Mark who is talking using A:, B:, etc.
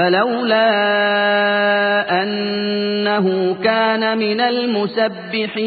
A: فَلَوْلَا أَنَّهُ كَانَ مِنَ الْمُسَبِّحِينَ.